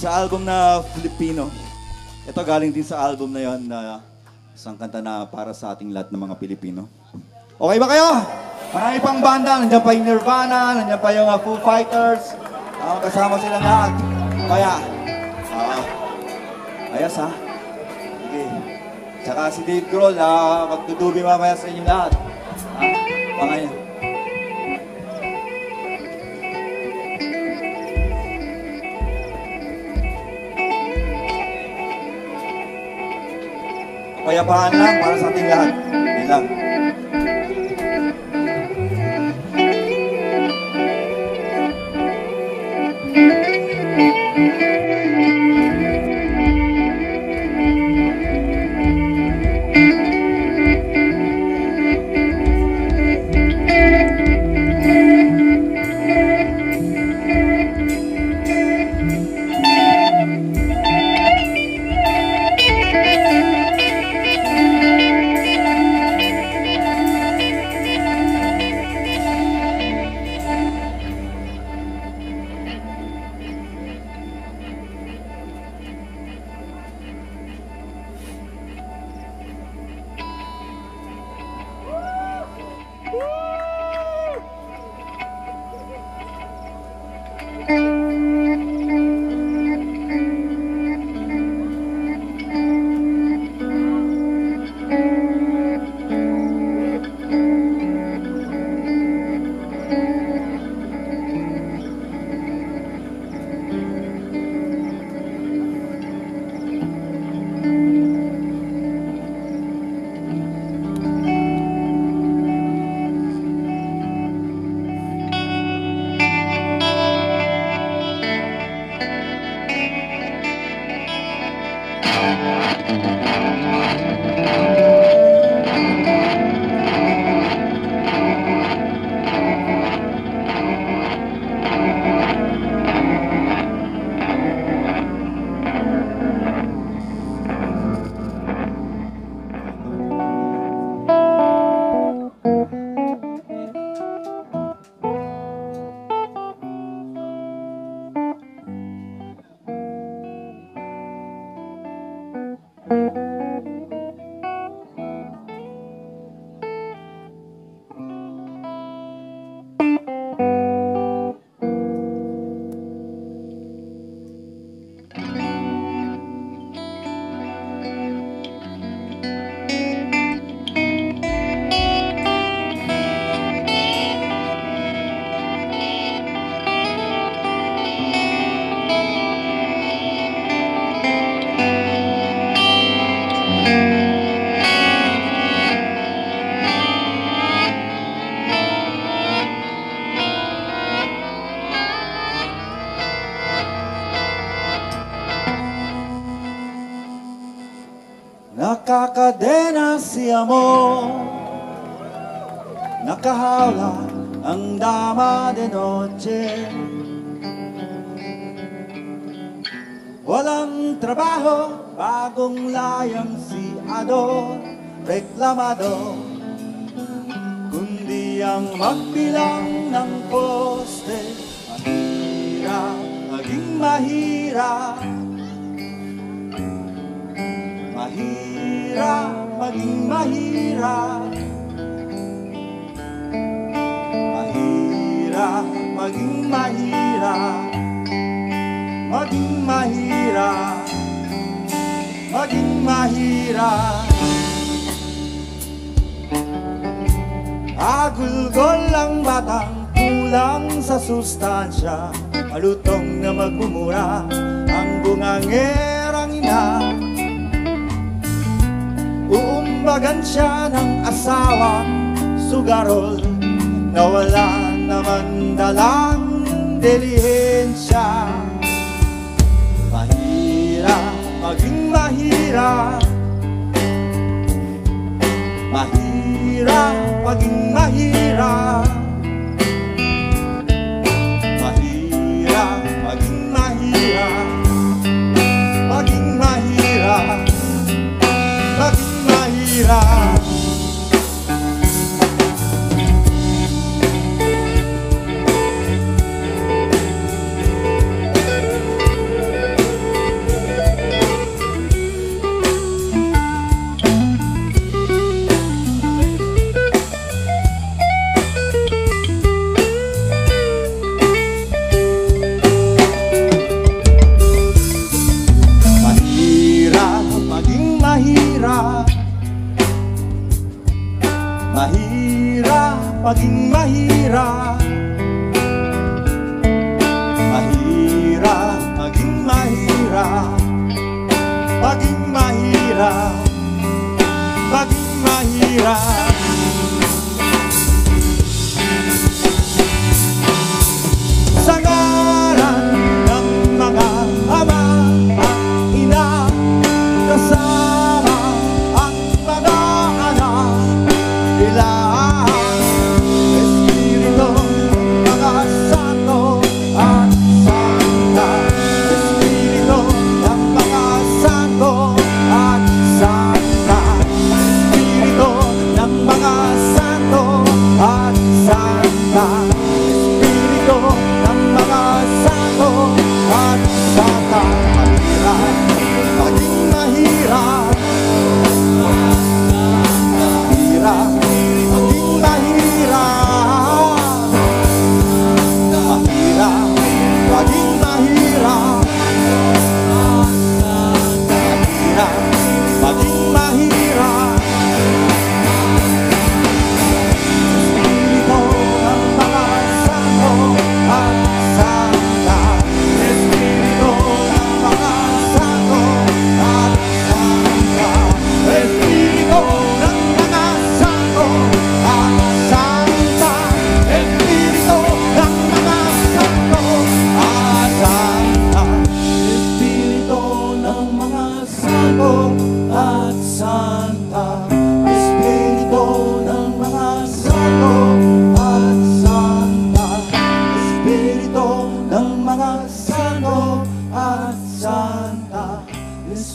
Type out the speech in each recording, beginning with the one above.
sa album na Filipino. Ito galing din sa album na yon na isang kanta na para sa ating lahat ng mga Pilipino. Okay ba kayo? Marami pang banda. Nandiyan pa yung Nirvana, nandiyan pa yung uh, Foo Fighters. Ah, kasama sila lahat. Kaya, ah, ayos ha. Sige. Tsaka si Dave Grohl, ah, magdudubi mamaya sa inyo lahat. Ah, pangayon. Kapayapaan lang para sa ating lahat. Yan lang. Nakakadena si amor Nakahawla ang dama de noche. Walang trabaho, bagong layang si Ador Reklamado. Kundi ang magbilang ng poste. Mahirap, maging mahirap Mahirap, maging mahirap. Mahirap, maging mahirap. Maging mahirap. Maging mahirap. Agulgol ang batang kulang sa sustansya. Malutong na magmumura. Ang bungangerang ina Uumbagan siya ng asawang sugarol Na wala naman dalang delihensya. Mahirap, maging mahirap Mahirap, maging mahirap Mahirap, maging mahirap. Mahirap, maging mahirap. Maging mahirap. Maging mahirap.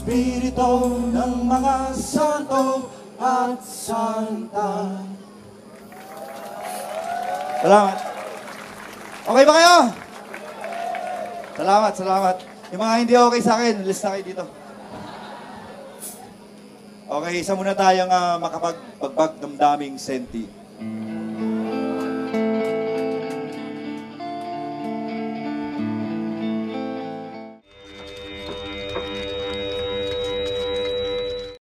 Espiritu ng mga santo at santa Salamat. Okay ba kayo? Salamat, salamat. Yung mga hindi okay sa akin, list na kayo dito. Okay, isa muna tayong uh, makapagpagbag damdaming senti.